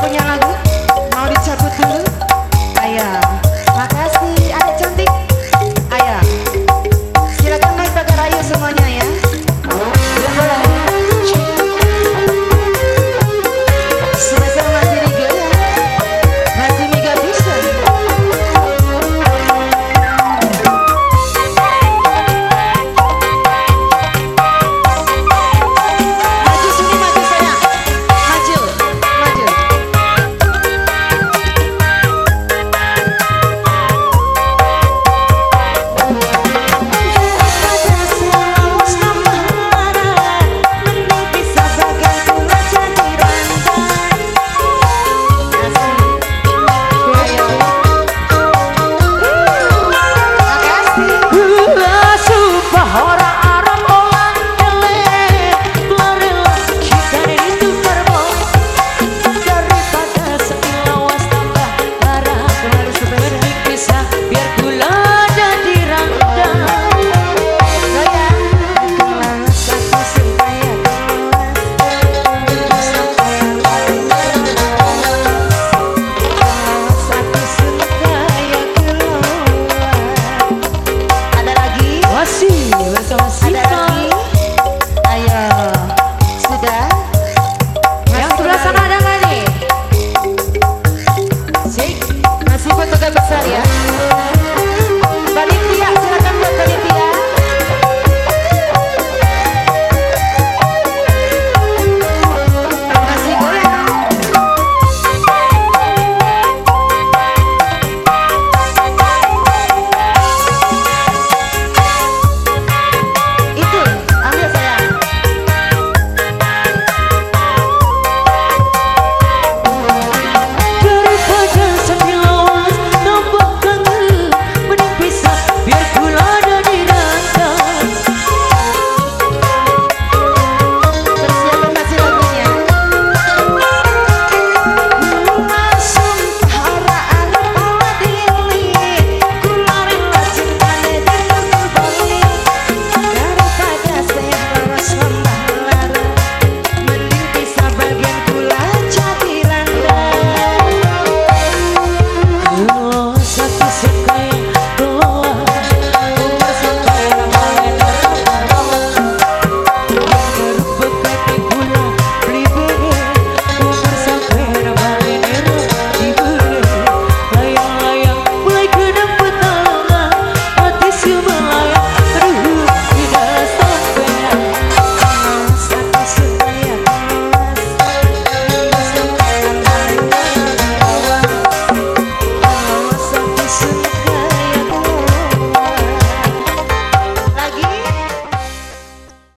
punya lagu